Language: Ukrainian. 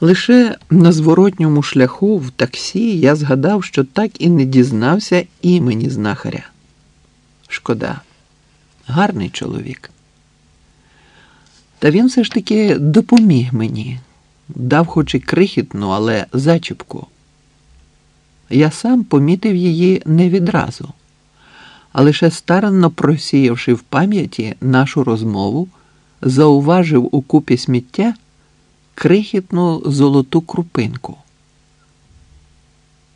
Лише на зворотньому шляху в таксі я згадав, що так і не дізнався імені знахаря. Шкода, гарний чоловік. Та він все ж таки допоміг мені, дав хоч і крихітну, але зачіпку. Я сам помітив її не відразу, а лише старанно просіявши в пам'яті нашу розмову, зауважив у купі сміття крихітну золоту крупинку.